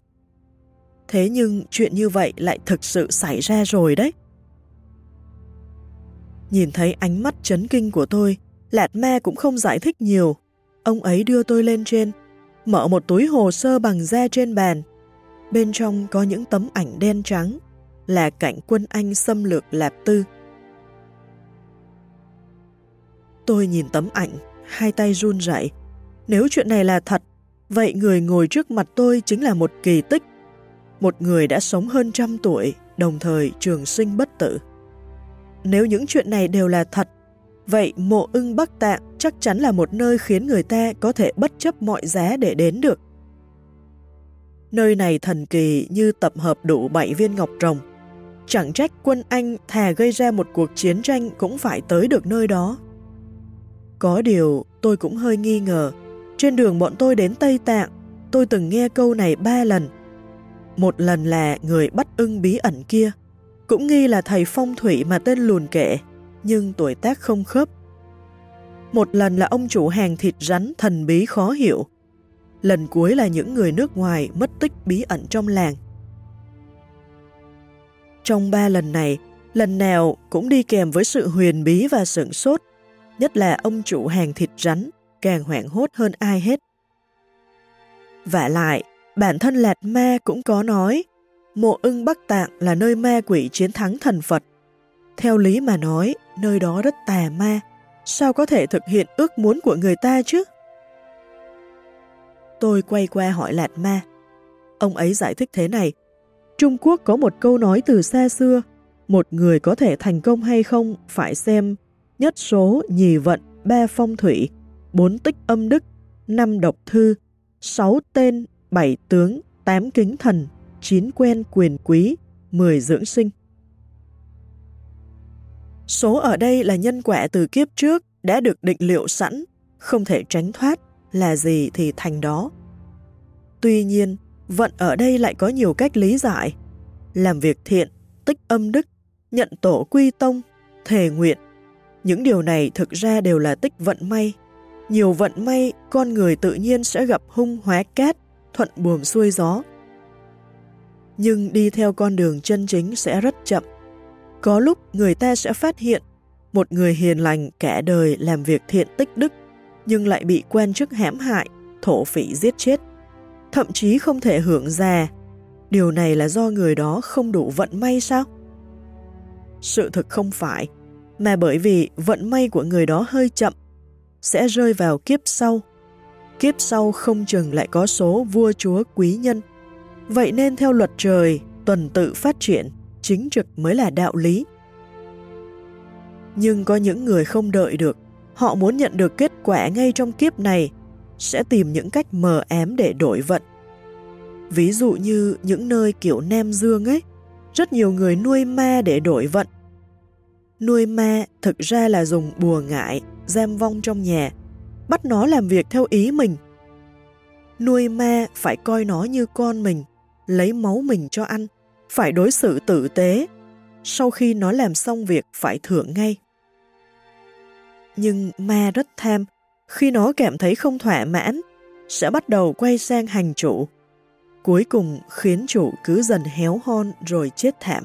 Thế nhưng chuyện như vậy lại thực sự xảy ra rồi đấy. Nhìn thấy ánh mắt chấn kinh của tôi, Lạt ma cũng không giải thích nhiều. Ông ấy đưa tôi lên trên, mở một túi hồ sơ bằng da trên bàn. Bên trong có những tấm ảnh đen trắng, là cảnh quân Anh xâm lược Lạp Tư. Tôi nhìn tấm ảnh, hai tay run rẩy. Nếu chuyện này là thật, vậy người ngồi trước mặt tôi chính là một kỳ tích. Một người đã sống hơn trăm tuổi, đồng thời trường sinh bất tử. Nếu những chuyện này đều là thật, Vậy mộ ưng Bắc Tạng chắc chắn là một nơi khiến người ta có thể bất chấp mọi giá để đến được. Nơi này thần kỳ như tập hợp đủ bảy viên ngọc rồng. Chẳng trách quân Anh thà gây ra một cuộc chiến tranh cũng phải tới được nơi đó. Có điều tôi cũng hơi nghi ngờ. Trên đường bọn tôi đến Tây Tạng, tôi từng nghe câu này ba lần. Một lần là người bắt ưng bí ẩn kia, cũng nghi là thầy phong thủy mà tên lùn kệ nhưng tuổi tác không khớp. Một lần là ông chủ hàng thịt rắn thần bí khó hiểu. Lần cuối là những người nước ngoài mất tích bí ẩn trong làng. Trong ba lần này, lần nào cũng đi kèm với sự huyền bí và sửng sốt, nhất là ông chủ hàng thịt rắn càng hoảng hốt hơn ai hết. Và lại, bản thân Lạt Ma cũng có nói, mộ ưng Bắc Tạng là nơi ma quỷ chiến thắng thần Phật. Theo lý mà nói, nơi đó rất tà ma, sao có thể thực hiện ước muốn của người ta chứ? Tôi quay qua hỏi Lạt Ma. Ông ấy giải thích thế này, Trung Quốc có một câu nói từ xa xưa, một người có thể thành công hay không phải xem nhất số, nhì vận, ba phong thủy, bốn tích âm đức, năm độc thư, sáu tên, bảy tướng, tám kính thần, chín quen quyền quý, mười dưỡng sinh. Số ở đây là nhân quả từ kiếp trước đã được định liệu sẵn, không thể tránh thoát, là gì thì thành đó. Tuy nhiên, vận ở đây lại có nhiều cách lý giải. Làm việc thiện, tích âm đức, nhận tổ quy tông, thề nguyện. Những điều này thực ra đều là tích vận may. Nhiều vận may, con người tự nhiên sẽ gặp hung hóa cát, thuận buồm xuôi gió. nhưng đi theo con đường chân chính sẽ rất chậm. Có lúc người ta sẽ phát hiện một người hiền lành cả đời làm việc thiện tích đức nhưng lại bị quan chức hãm hại, thổ phỉ giết chết. Thậm chí không thể hưởng già. Điều này là do người đó không đủ vận may sao? Sự thực không phải, mà bởi vì vận may của người đó hơi chậm, sẽ rơi vào kiếp sau. Kiếp sau không chừng lại có số vua chúa quý nhân. Vậy nên theo luật trời, tuần tự phát triển, chính trực mới là đạo lý. Nhưng có những người không đợi được, họ muốn nhận được kết quả ngay trong kiếp này, sẽ tìm những cách mờ ám để đổi vận. Ví dụ như những nơi kiểu Nam Dương ấy, rất nhiều người nuôi ma để đổi vận. Nuôi ma thực ra là dùng bùa ngại, giam vong trong nhà, bắt nó làm việc theo ý mình. Nuôi ma phải coi nó như con mình, lấy máu mình cho ăn, phải đối xử tử tế. Sau khi nó làm xong việc phải thưởng ngay. Nhưng ma rất tham, khi nó cảm thấy không thỏa mãn, sẽ bắt đầu quay sang hành chủ. Cuối cùng khiến chủ cứ dần héo hon rồi chết thảm.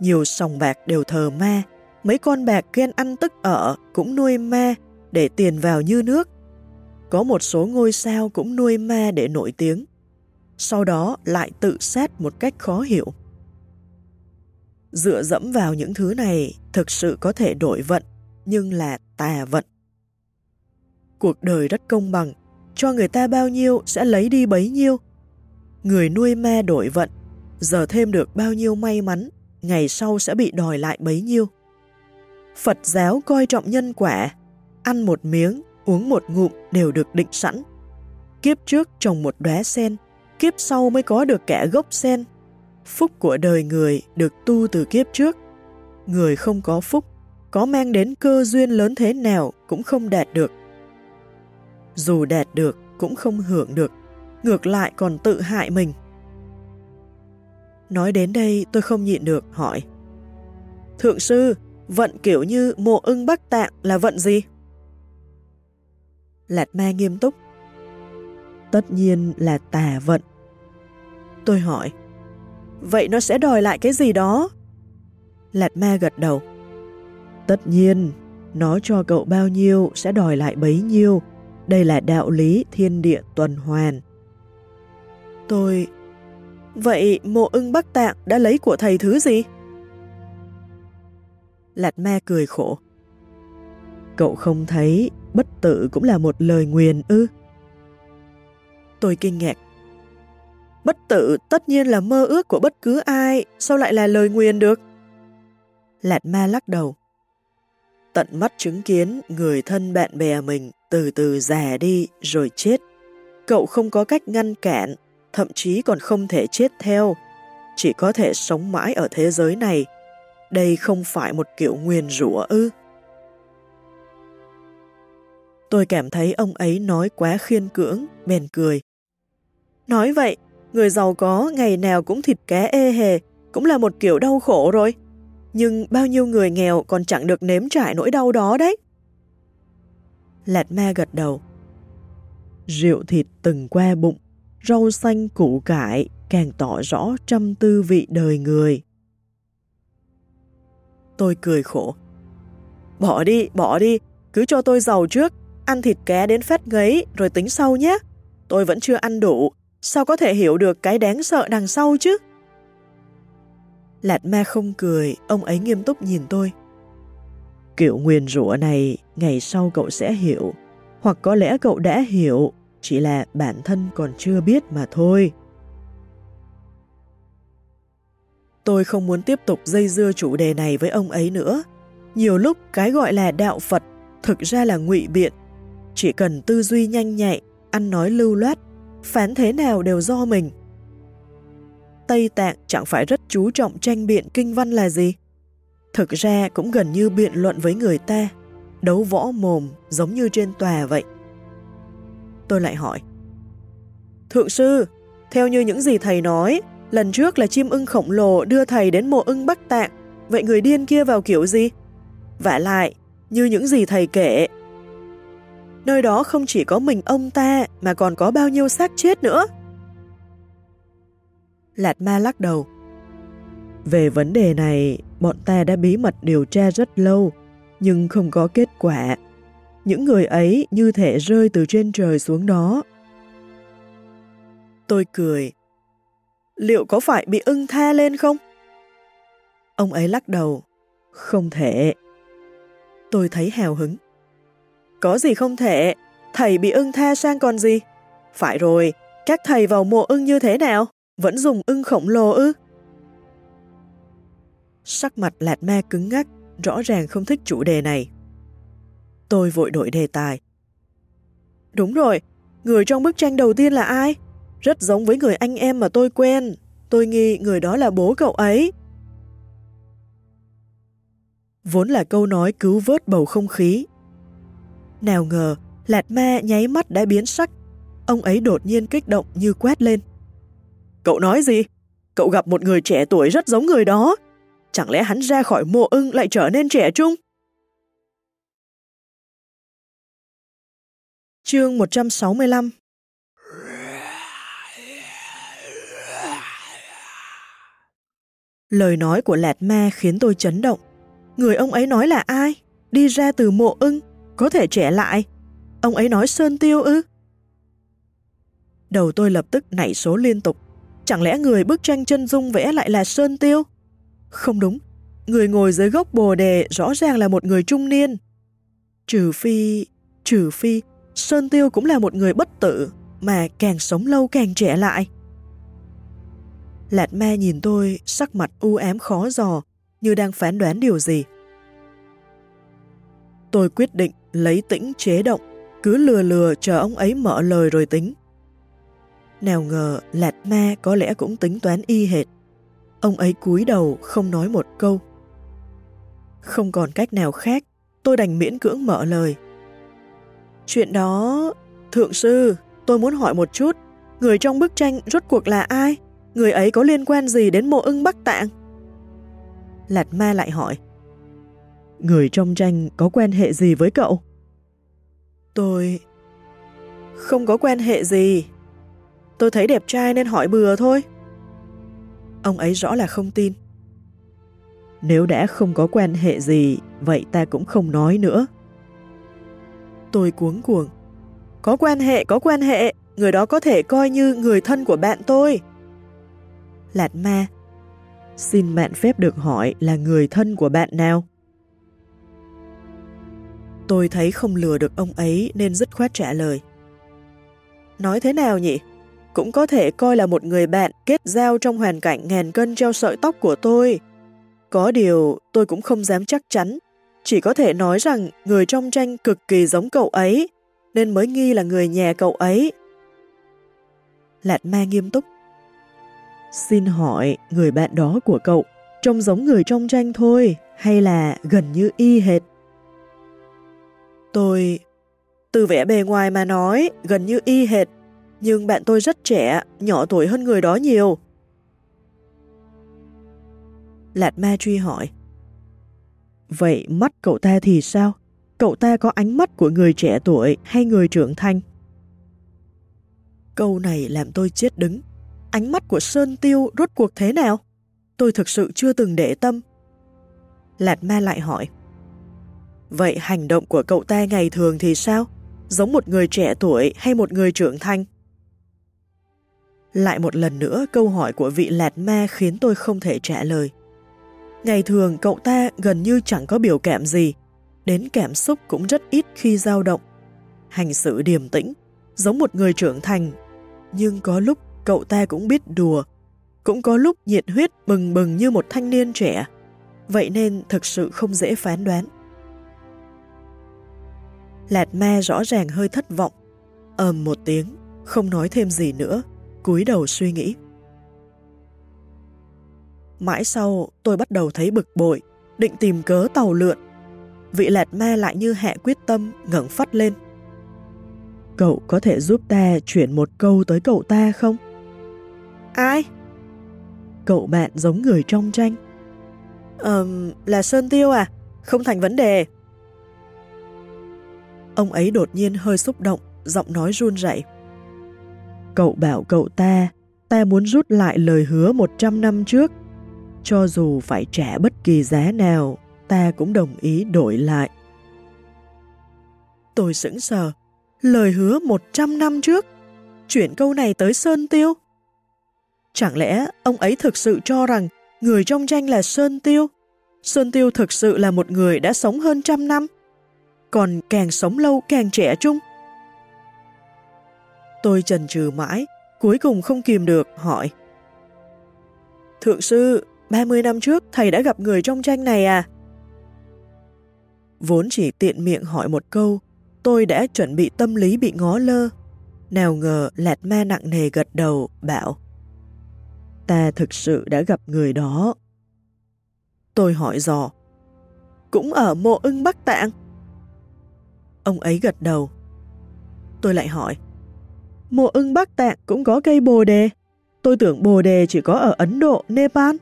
Nhiều sòng bạc đều thờ ma, mấy con bạc ghen ăn tức ở cũng nuôi ma để tiền vào như nước. Có một số ngôi sao cũng nuôi ma để nổi tiếng. Sau đó lại tự sát một cách khó hiểu. Dựa dẫm vào những thứ này thực sự có thể đổi vận, nhưng là tà vận. Cuộc đời rất công bằng, cho người ta bao nhiêu sẽ lấy đi bấy nhiêu. Người nuôi ma đổi vận, giờ thêm được bao nhiêu may mắn, ngày sau sẽ bị đòi lại bấy nhiêu. Phật giáo coi trọng nhân quả, ăn một miếng, uống một ngụm đều được định sẵn. Kiếp trước trồng một đóa sen, kiếp sau mới có được kẻ gốc sen. Phúc của đời người được tu từ kiếp trước. Người không có phúc, có mang đến cơ duyên lớn thế nào cũng không đạt được. Dù đạt được cũng không hưởng được, ngược lại còn tự hại mình. Nói đến đây tôi không nhịn được hỏi. Thượng sư, vận kiểu như mộ ưng bắc tạng là vận gì? Lạt ma nghiêm túc. Tất nhiên là tà vận. Tôi hỏi, vậy nó sẽ đòi lại cái gì đó? Lạt ma gật đầu. Tất nhiên, nó cho cậu bao nhiêu sẽ đòi lại bấy nhiêu. Đây là đạo lý thiên địa tuần hoàn. Tôi... Vậy mộ ưng Bắc Tạng đã lấy của thầy thứ gì? Lạt ma cười khổ. Cậu không thấy bất tử cũng là một lời nguyền ư? Tôi kinh ngạc. Bất tử tất nhiên là mơ ước của bất cứ ai, sao lại là lời nguyền được? Lạt ma lắc đầu. Tận mắt chứng kiến người thân bạn bè mình từ từ già đi rồi chết. Cậu không có cách ngăn cản, thậm chí còn không thể chết theo, chỉ có thể sống mãi ở thế giới này. Đây không phải một kiểu nguyền rủa ư. Tôi cảm thấy ông ấy nói quá khiên cưỡng, bèn cười. Nói vậy, người giàu có ngày nào cũng thịt cá ê hề, cũng là một kiểu đau khổ rồi. Nhưng bao nhiêu người nghèo còn chẳng được nếm trải nỗi đau đó đấy. Lạt ma gật đầu. Rượu thịt từng qua bụng, rau xanh củ cải càng tỏ rõ trăm tư vị đời người. Tôi cười khổ. Bỏ đi, bỏ đi, cứ cho tôi giàu trước, ăn thịt cá đến phát ngấy rồi tính sau nhé. Tôi vẫn chưa ăn đủ, sao có thể hiểu được cái đáng sợ đằng sau chứ? Lạt ma không cười, ông ấy nghiêm túc nhìn tôi. Kiểu nguyền rủa này, ngày sau cậu sẽ hiểu, hoặc có lẽ cậu đã hiểu, chỉ là bản thân còn chưa biết mà thôi. Tôi không muốn tiếp tục dây dưa chủ đề này với ông ấy nữa. Nhiều lúc cái gọi là đạo Phật thực ra là ngụy biện. Chỉ cần tư duy nhanh nhạy, ăn nói lưu loát, phán thế nào đều do mình. Tây Tạng chẳng phải rất chú trọng tranh biện kinh văn là gì? Thực ra cũng gần như biện luận với người ta, đấu võ mồm giống như trên tòa vậy. Tôi lại hỏi. Thượng sư, theo như những gì thầy nói, lần trước là chim ưng khổng lồ đưa thầy đến mộ ưng Bắc Tạng, vậy người điên kia vào kiểu gì? Vả lại, như những gì thầy kể, nơi đó không chỉ có mình ông ta mà còn có bao nhiêu xác chết nữa. Lạt ma lắc đầu. Về vấn đề này, bọn ta đã bí mật điều tra rất lâu, nhưng không có kết quả. Những người ấy như thể rơi từ trên trời xuống đó. Tôi cười. Liệu có phải bị ưng tha lên không? Ông ấy lắc đầu. Không thể. Tôi thấy hào hứng. Có gì không thể, thầy bị ưng tha sang còn gì? Phải rồi, các thầy vào mộ ưng như thế nào? Vẫn dùng ưng khổng lồ ư? Sắc mặt lạt ma cứng ngắc, rõ ràng không thích chủ đề này. Tôi vội đổi đề tài. Đúng rồi, người trong bức tranh đầu tiên là ai? Rất giống với người anh em mà tôi quen. Tôi nghi người đó là bố cậu ấy. Vốn là câu nói cứu vớt bầu không khí. Nào ngờ, Lạt Ma nháy mắt đã biến sắc. Ông ấy đột nhiên kích động như quét lên. Cậu nói gì? Cậu gặp một người trẻ tuổi rất giống người đó. Chẳng lẽ hắn ra khỏi mộ ưng lại trở nên trẻ trung? Chương 165 Lời nói của Lạt Ma khiến tôi chấn động. Người ông ấy nói là ai? Đi ra từ mộ ưng, có thể trẻ lại. Ông ấy nói Sơn Tiêu ư? Đầu tôi lập tức nảy số liên tục. Chẳng lẽ người bức tranh chân dung vẽ lại là Sơn Tiêu? Không đúng, người ngồi dưới gốc bồ đề rõ ràng là một người trung niên. Trừ phi, trừ phi, Sơn Tiêu cũng là một người bất tử, mà càng sống lâu càng trẻ lại. Lạt ma nhìn tôi, sắc mặt u ám khó dò, như đang phán đoán điều gì. Tôi quyết định lấy tĩnh chế động, cứ lừa lừa chờ ông ấy mở lời rồi tính. Nào ngờ Lạt ma có lẽ cũng tính toán y hệt. Ông ấy cúi đầu không nói một câu. Không còn cách nào khác, tôi đành miễn cưỡng mở lời. Chuyện đó... Thượng sư, tôi muốn hỏi một chút, người trong bức tranh rốt cuộc là ai? Người ấy có liên quan gì đến mộ ưng Bắc Tạng? Lạt ma lại hỏi. Người trong tranh có quan hệ gì với cậu? Tôi... Không có quan hệ gì. Tôi thấy đẹp trai nên hỏi bừa thôi. Ông ấy rõ là không tin. Nếu đã không có quan hệ gì, vậy ta cũng không nói nữa. Tôi cuống cuồng. Có quan hệ, có quan hệ, người đó có thể coi như người thân của bạn tôi. Lạt ma, xin bạn phép được hỏi là người thân của bạn nào? Tôi thấy không lừa được ông ấy nên dứt khoát trả lời. Nói thế nào nhỉ? Cũng có thể coi là một người bạn kết giao trong hoàn cảnh ngàn cân treo sợi tóc của tôi. Có điều tôi cũng không dám chắc chắn, chỉ có thể nói rằng người trong tranh cực kỳ giống cậu ấy, nên mới nghi là người nhà cậu ấy. Lạt ma nghiêm túc. Xin hỏi người bạn đó của cậu trông giống người trong tranh thôi hay là gần như y hệt? Tôi... Từ vẻ bề ngoài mà nói, gần như y hệt, nhưng bạn tôi rất trẻ, nhỏ tuổi hơn người đó nhiều. Lạt ma truy hỏi. Vậy mắt cậu ta thì sao? Cậu ta có ánh mắt của người trẻ tuổi hay người trưởng thành? Câu này làm tôi chết đứng. Ánh mắt của Sơn Tiêu rốt cuộc thế nào? Tôi thực sự chưa từng để tâm. Lạt ma lại hỏi. Vậy hành động của cậu ta ngày thường thì sao? Giống một người trẻ tuổi hay một người trưởng thành? Lại một lần nữa câu hỏi của vị lạt ma khiến tôi không thể trả lời. Ngày thường cậu ta gần như chẳng có biểu cảm gì, đến cảm xúc cũng rất ít khi dao động. Hành xử điềm tĩnh, giống một người trưởng thành, nhưng có lúc cậu ta cũng biết đùa, cũng có lúc nhiệt huyết bừng bừng như một thanh niên trẻ, vậy nên thực sự không dễ phán đoán. Lạt ma rõ ràng hơi thất vọng, ầm một tiếng, không nói thêm gì nữa, cúi đầu suy nghĩ. Mãi sau, tôi bắt đầu thấy bực bội, định tìm cớ tàu lượn. Vị lạt ma lại như hạ quyết tâm, ngẩng phát lên. Cậu có thể giúp ta chuyển một câu tới cậu ta không? Ai? Cậu bạn giống người trong tranh. Ờm, là Sơn Tiêu à? Không thành vấn đề. Ông ấy đột nhiên hơi xúc động, giọng nói run rẩy. Cậu bảo cậu ta, ta muốn rút lại lời hứa 100 năm trước. Cho dù phải trả bất kỳ giá nào, ta cũng đồng ý đổi lại. Tôi sững sờ, lời hứa 100 năm trước, chuyển câu này tới Sơn Tiêu. Chẳng lẽ ông ấy thực sự cho rằng người trong tranh là Sơn Tiêu? Sơn Tiêu thực sự là một người đã sống hơn trăm năm, còn càng sống lâu càng trẻ trung. Tôi chần chừ mãi, cuối cùng không kìm được, hỏi. Thượng sư, 30 năm trước thầy đã gặp người trong tranh này à? Vốn chỉ tiện miệng hỏi một câu, tôi đã chuẩn bị tâm lý bị ngó lơ. Nào ngờ lạt ma nặng nề gật đầu, bảo. Ta thực sự đã gặp người đó. Tôi hỏi dò. Cũng ở mộ ưng Bắc Tạng. Ông ấy gật đầu. Tôi lại hỏi. Mộ ưng Bắc Tạng cũng có cây bồ đề. Tôi tưởng bồ đề chỉ có ở Ấn Độ, Nepal.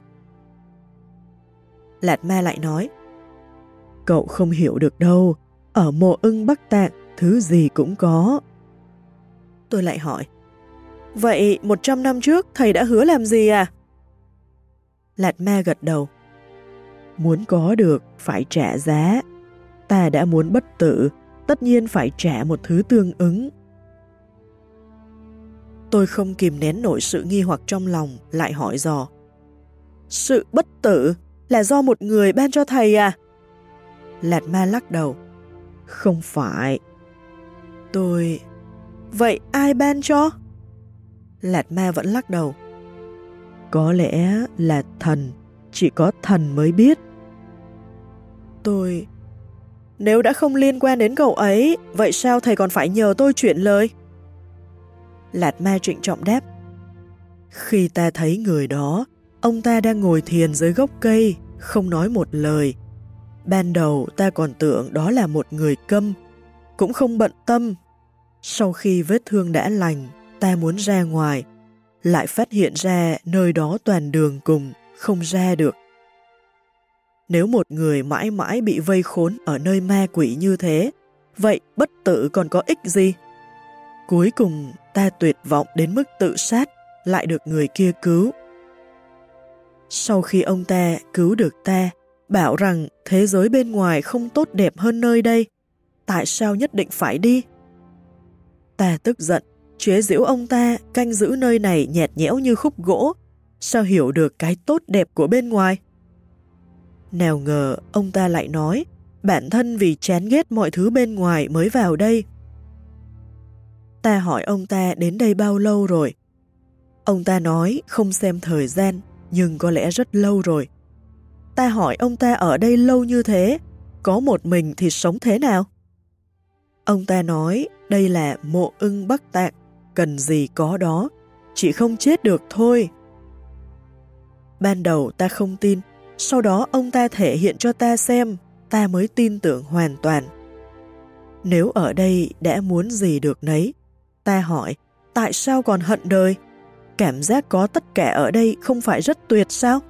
Lạt ma lại nói. Cậu không hiểu được đâu. Ở mộ ưng Bắc Tạng, thứ gì cũng có. Tôi lại hỏi. Vậy 100 năm trước thầy đã hứa làm gì à? Lạt ma gật đầu. Muốn có được, phải trả giá. Ta đã muốn bất tử, tất nhiên phải trả một thứ tương ứng. Tôi không kìm nén nổi sự nghi hoặc trong lòng, lại hỏi dò. Sự bất tử là do một người ban cho thầy à? Lạt ma lắc đầu. Không phải. Tôi... Vậy ai ban cho? Lạt ma vẫn lắc đầu. Có lẽ là thần, chỉ có thần mới biết. Tôi... Nếu đã không liên quan đến cậu ấy, vậy sao thầy còn phải nhờ tôi chuyển lời? Lạt ma trịnh trọng đáp. Khi ta thấy người đó, ông ta đang ngồi thiền dưới gốc cây, không nói một lời. Ban đầu ta còn tưởng đó là một người câm, cũng không bận tâm. Sau khi vết thương đã lành, ta muốn ra ngoài, lại phát hiện ra nơi đó toàn đường cùng, không ra được. Nếu một người mãi mãi bị vây khốn ở nơi ma quỷ như thế, vậy bất tử còn có ích gì? Cuối cùng ta tuyệt vọng đến mức tự sát, lại được người kia cứu. Sau khi ông ta cứu được ta, bảo rằng thế giới bên ngoài không tốt đẹp hơn nơi đây, tại sao nhất định phải đi? Ta tức giận, chế giễu ông ta canh giữ nơi này nhẹt nhẽo như khúc gỗ, sao hiểu được cái tốt đẹp của bên ngoài? Nào ngờ ông ta lại nói, bản thân vì chán ghét mọi thứ bên ngoài mới vào đây. Ta hỏi ông ta đến đây bao lâu rồi? Ông ta nói không xem thời gian, nhưng có lẽ rất lâu rồi. Ta hỏi ông ta ở đây lâu như thế, có một mình thì sống thế nào? Ông ta nói đây là mộ ưng bắc tạng, cần gì có đó, chỉ không chết được thôi. Ban đầu ta không tin, sau đó ông ta thể hiện cho ta xem, ta mới tin tưởng hoàn toàn. Nếu ở đây đã muốn gì được nấy, ta hỏi, tại sao còn hận đời? Cảm giác có tất cả ở đây không phải rất tuyệt sao?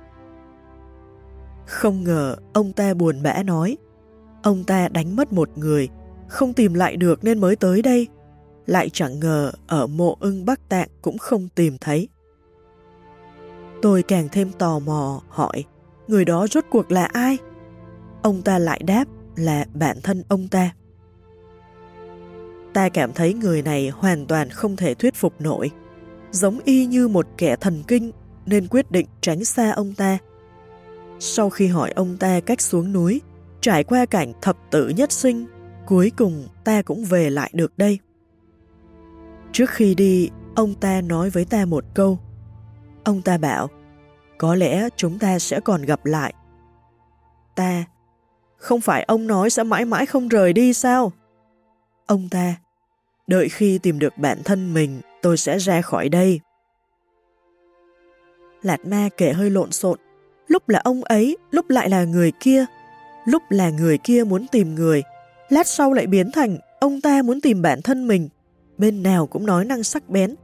Không ngờ ông ta buồn bã nói, ông ta đánh mất một người, không tìm lại được nên mới tới đây. Lại chẳng ngờ ở mộ ưng Bắc Tạng cũng không tìm thấy. Tôi càng thêm tò mò hỏi, người đó rốt cuộc là ai? Ông ta lại đáp là bản thân ông ta. Ta cảm thấy người này hoàn toàn không thể thuyết phục nổi, giống y như một kẻ thần kinh nên quyết định tránh xa ông ta. Sau khi hỏi ông ta cách xuống núi, trải qua cảnh thập tử nhất sinh, cuối cùng ta cũng về lại được đây. Trước khi đi, ông ta nói với ta một câu. Ông ta bảo, có lẽ chúng ta sẽ còn gặp lại. Ta, không phải ông nói sẽ mãi mãi không rời đi sao? Ông ta, đợi khi tìm được bản thân mình, tôi sẽ ra khỏi đây. Lạt ma kể hơi lộn xộn, lúc là ông ấy, lúc lại là người kia, lúc là người kia muốn tìm người, lát sau lại biến thành ông ta muốn tìm bản thân mình, bên nào cũng nói năng sắc bén,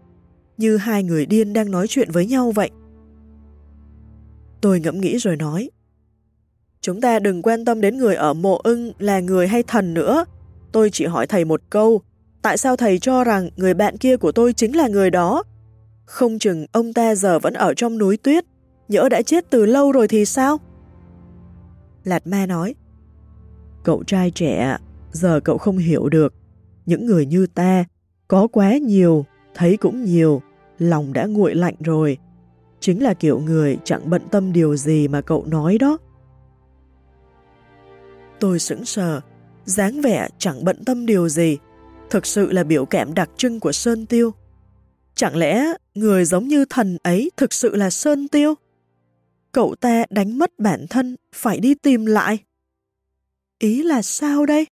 như hai người điên đang nói chuyện với nhau vậy. Tôi ngẫm nghĩ rồi nói, Chúng ta đừng quan tâm đến người ở mộ ưng là người hay thần nữa. Tôi chỉ hỏi thầy một câu, tại sao thầy cho rằng người bạn kia của tôi chính là người đó? Không chừng ông ta giờ vẫn ở trong núi tuyết, nhỡ đã chết từ lâu rồi thì sao? Lạt ma nói, Cậu trai trẻ, giờ cậu không hiểu được. Những người như ta, có quá nhiều, thấy cũng nhiều, lòng đã nguội lạnh rồi. Chính là kiểu người chẳng bận tâm điều gì mà cậu nói đó. Tôi sững sờ, dáng vẻ chẳng bận tâm điều gì, thực sự là biểu cảm đặc trưng của Sơn Tiêu. Chẳng lẽ người giống như thần ấy thực sự là Sơn Tiêu? Cậu ta đánh mất bản thân, phải đi tìm lại. Ý là sao đây?